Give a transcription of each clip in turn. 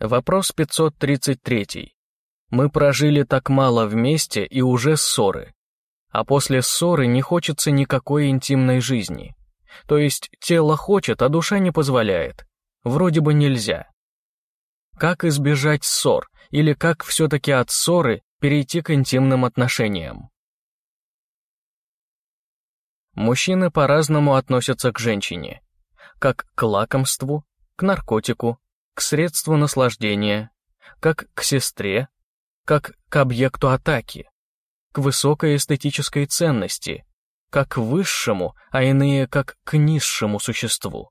Вопрос 533. Мы прожили так мало вместе и уже ссоры. А после ссоры не хочется никакой интимной жизни. То есть тело хочет, а душа не позволяет. Вроде бы нельзя. Как избежать ссор, или как все-таки от ссоры перейти к интимным отношениям? Мужчины по-разному относятся к женщине. Как к лакомству, к наркотику, к средству наслаждения, как к сестре, как к объекту атаки, к высокой эстетической ценности, как к высшему, а иные как к низшему существу.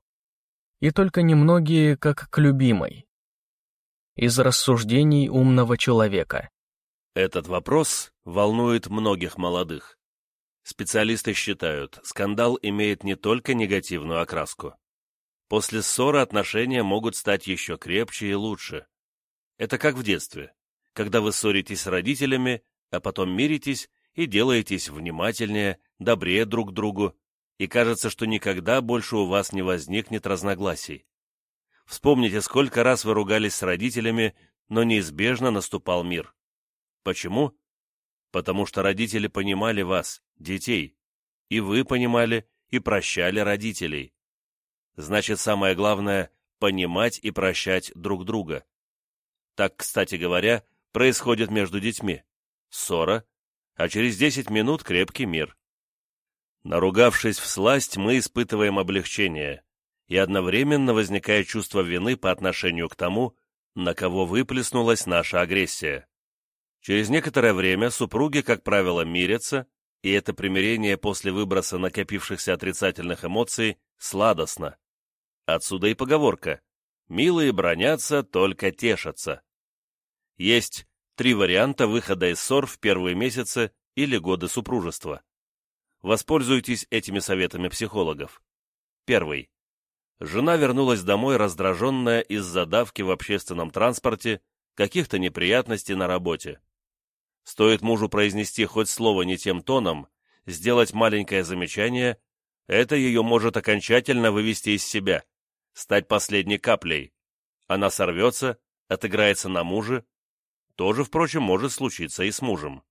И только немногие как к любимой. Из рассуждений умного человека. Этот вопрос волнует многих молодых. Специалисты считают, скандал имеет не только негативную окраску. После ссоры отношения могут стать еще крепче и лучше. Это как в детстве, когда вы ссоритесь с родителями, а потом миритесь и делаетесь внимательнее, добрее друг к другу, и кажется, что никогда больше у вас не возникнет разногласий. Вспомните, сколько раз вы ругались с родителями, но неизбежно наступал мир. Почему? Потому что родители понимали вас, детей, и вы понимали и прощали родителей. Значит, самое главное – понимать и прощать друг друга. Так, кстати говоря, происходит между детьми. Ссора, а через 10 минут крепкий мир. Наругавшись в сласть, мы испытываем облегчение, и одновременно возникает чувство вины по отношению к тому, на кого выплеснулась наша агрессия. Через некоторое время супруги, как правило, мирятся, и это примирение после выброса накопившихся отрицательных эмоций сладостно. Отсюда и поговорка «Милые бронятся, только тешатся». Есть три варианта выхода из ссор в первые месяцы или годы супружества. Воспользуйтесь этими советами психологов. Первый. Жена вернулась домой раздраженная из-за давки в общественном транспорте, каких-то неприятностей на работе. Стоит мужу произнести хоть слово не тем тоном, сделать маленькое замечание, это ее может окончательно вывести из себя стать последней каплей. Она сорвется, отыграется на муже. Тоже, впрочем, может случиться и с мужем.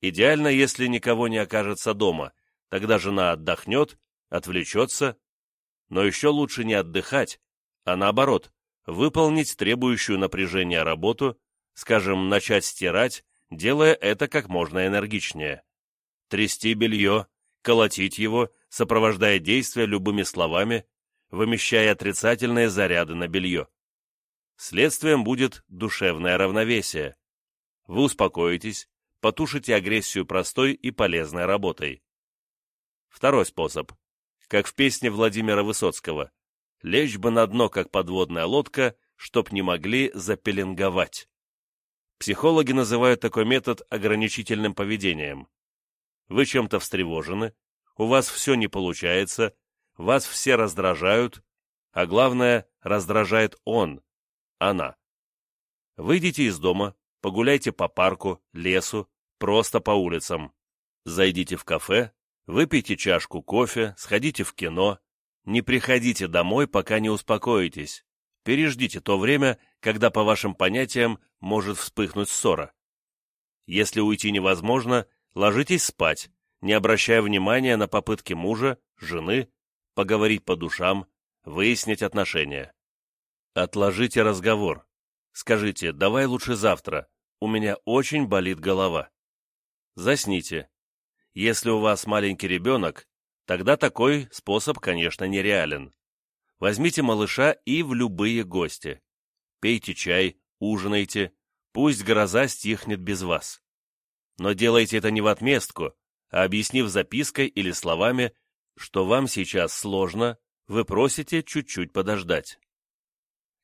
Идеально, если никого не окажется дома, тогда жена отдохнет, отвлечется. Но еще лучше не отдыхать, а наоборот, выполнить требующую напряжения работу, скажем, начать стирать, делая это как можно энергичнее. Трясти белье, колотить его, сопровождая действия любыми словами, вымещая отрицательные заряды на белье. Следствием будет душевное равновесие. Вы успокоитесь, потушите агрессию простой и полезной работой. Второй способ. Как в песне Владимира Высоцкого. Лечь бы на дно, как подводная лодка, чтоб не могли запеленговать. Психологи называют такой метод ограничительным поведением. Вы чем-то встревожены, у вас все не получается, вас все раздражают, а главное, раздражает он, она. Выйдите из дома, погуляйте по парку, лесу, просто по улицам. Зайдите в кафе, выпейте чашку кофе, сходите в кино. Не приходите домой, пока не успокоитесь. Переждите то время, когда, по вашим понятиям, может вспыхнуть ссора. Если уйти невозможно, ложитесь спать, не обращая внимания на попытки мужа, жены поговорить по душам, выяснить отношения. Отложите разговор. Скажите, давай лучше завтра, у меня очень болит голова. Засните. Если у вас маленький ребенок, тогда такой способ, конечно, нереален. Возьмите малыша и в любые гости. Пейте чай, ужинайте, пусть гроза стихнет без вас. Но делайте это не в отместку, а объяснив запиской или словами, что вам сейчас сложно, вы просите чуть-чуть подождать.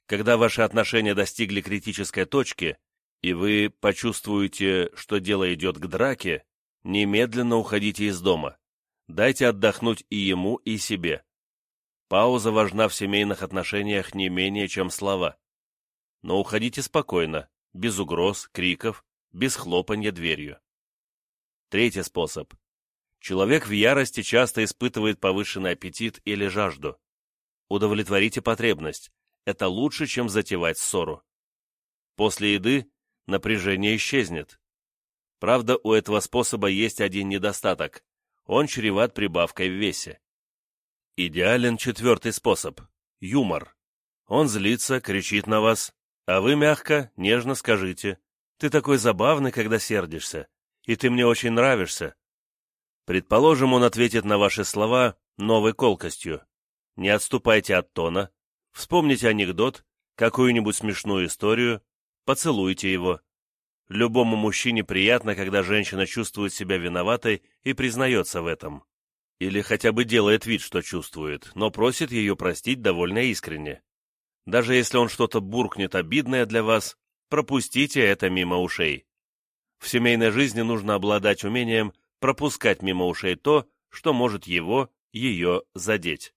Когда ваши отношения достигли критической точки, и вы почувствуете, что дело идет к драке, немедленно уходите из дома. Дайте отдохнуть и ему, и себе. Пауза важна в семейных отношениях не менее, чем слова. Но уходите спокойно, без угроз, криков, без хлопанья дверью. Третий способ Человек в ярости часто испытывает повышенный аппетит или жажду. Удовлетворите потребность. это лучше, чем затевать ссору. После еды напряжение исчезнет. Правда, у этого способа есть один недостаток. Он чреват прибавкой в весе. Идеален четвертый способ – юмор. Он злится, кричит на вас, а вы мягко, нежно скажите «Ты такой забавный, когда сердишься, и ты мне очень нравишься». Предположим, он ответит на ваши слова новой колкостью. Не отступайте от тона, вспомните анекдот, какую-нибудь смешную историю, поцелуйте его. Любому мужчине приятно, когда женщина чувствует себя виноватой и признается в этом. Или хотя бы делает вид, что чувствует, но просит ее простить довольно искренне. Даже если он что-то буркнет обидное для вас, пропустите это мимо ушей. В семейной жизни нужно обладать умением пропускать мимо ушей то, что может его, ее задеть.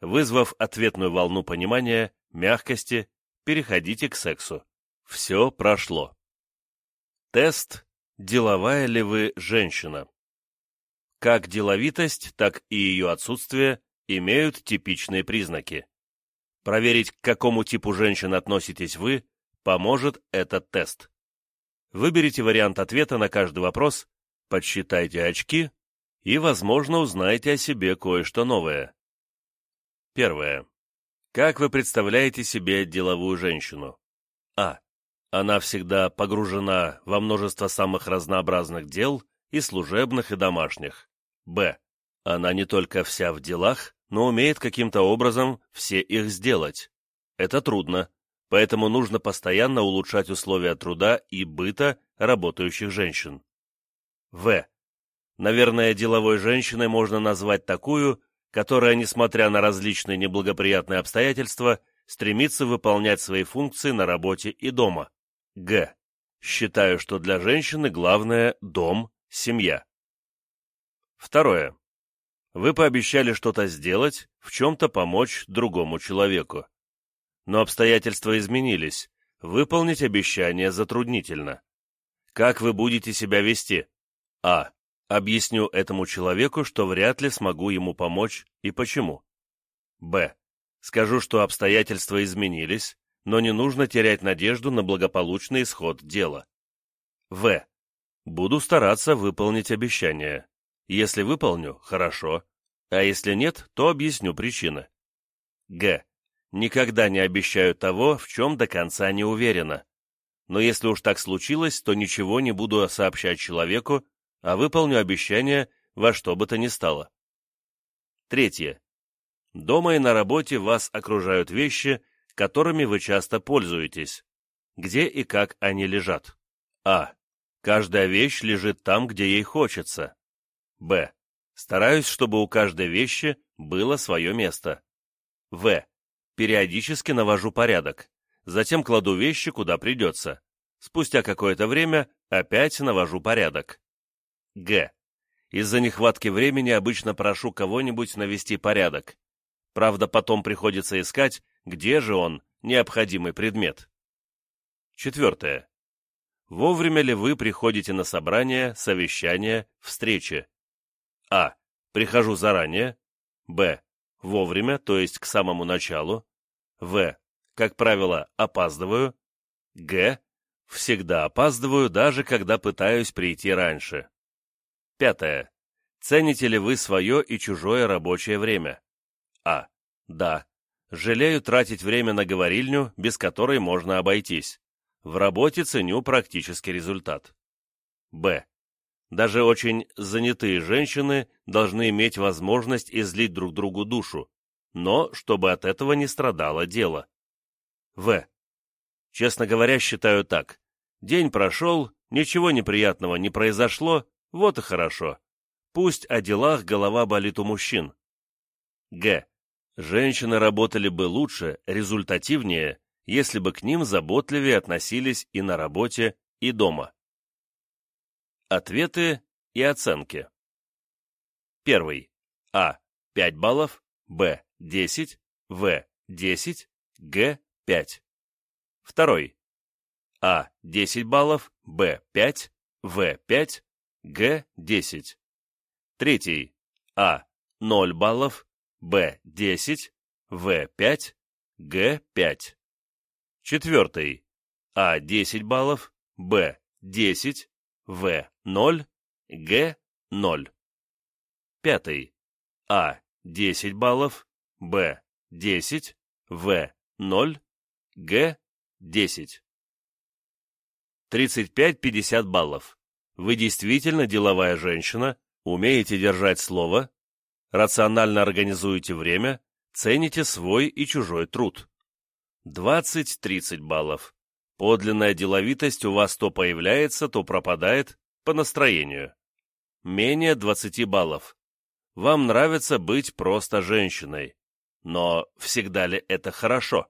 Вызвав ответную волну понимания, мягкости, переходите к сексу. Все прошло. Тест «Деловая ли вы женщина?» Как деловитость, так и ее отсутствие имеют типичные признаки. Проверить, к какому типу женщин относитесь вы, поможет этот тест. Выберите вариант ответа на каждый вопрос, подсчитайте очки и, возможно, узнаете о себе кое-что новое. Первое. Как вы представляете себе деловую женщину? А. Она всегда погружена во множество самых разнообразных дел, и служебных, и домашних. Б. Она не только вся в делах, но умеет каким-то образом все их сделать. Это трудно, поэтому нужно постоянно улучшать условия труда и быта работающих женщин. В. Наверное, деловой женщиной можно назвать такую, которая, несмотря на различные неблагоприятные обстоятельства, стремится выполнять свои функции на работе и дома. Г. Считаю, что для женщины главное – дом, семья. Второе. Вы пообещали что-то сделать, в чем-то помочь другому человеку. Но обстоятельства изменились, выполнить обещание затруднительно. Как вы будете себя вести? А. Объясню этому человеку, что вряд ли смогу ему помочь и почему. Б. Скажу, что обстоятельства изменились, но не нужно терять надежду на благополучный исход дела. В. Буду стараться выполнить обещание. Если выполню – хорошо, а если нет, то объясню причины. Г. Никогда не обещаю того, в чем до конца не уверена. Но если уж так случилось, то ничего не буду сообщать человеку, а выполню обещание во что бы то ни стало. Третье. Дома и на работе вас окружают вещи, которыми вы часто пользуетесь. Где и как они лежат? А. Каждая вещь лежит там, где ей хочется. Б. Стараюсь, чтобы у каждой вещи было свое место. В. Периодически навожу порядок. Затем кладу вещи, куда придется. Спустя какое-то время опять навожу порядок. Г. Из-за нехватки времени обычно прошу кого-нибудь навести порядок. Правда, потом приходится искать, где же он, необходимый предмет? Четвертое. Вовремя ли вы приходите на собрания, совещания, встречи? А. Прихожу заранее. Б. Вовремя, то есть к самому началу. В. Как правило, опаздываю. Г. Всегда опаздываю, даже когда пытаюсь прийти раньше. Пятое. Цените ли вы свое и чужое рабочее время? А. Да. Жалею тратить время на говорильню, без которой можно обойтись. В работе ценю практический результат. Б. Даже очень занятые женщины должны иметь возможность излить друг другу душу, но чтобы от этого не страдало дело. В. Честно говоря, считаю так. День прошел, ничего неприятного не произошло, вот и хорошо. Пусть о делах голова болит у мужчин. Г. Женщины работали бы лучше, результативнее, если бы к ним заботливее относились и на работе, и дома. Ответы и оценки. Первый. А. 5 баллов. Б. 10. В. 10. Г. 5. Второй. А. 10 баллов. Б. 5. В. 5. Г. 10. Третий. А. 0 баллов. Б. 10, В. 5, Г – 5. Четвертый. А – 10 баллов, Б – 10, В – 0, Г – 0. Пятый. А – 10 баллов, Б – 10, В – 0, Г – 10. 35-50 баллов. Вы действительно деловая женщина, умеете держать слово, рационально организуете время, цените свой и чужой труд. 20-30 баллов. Подлинная деловитость у вас то появляется, то пропадает, по настроению. Менее 20 баллов. Вам нравится быть просто женщиной. Но всегда ли это хорошо?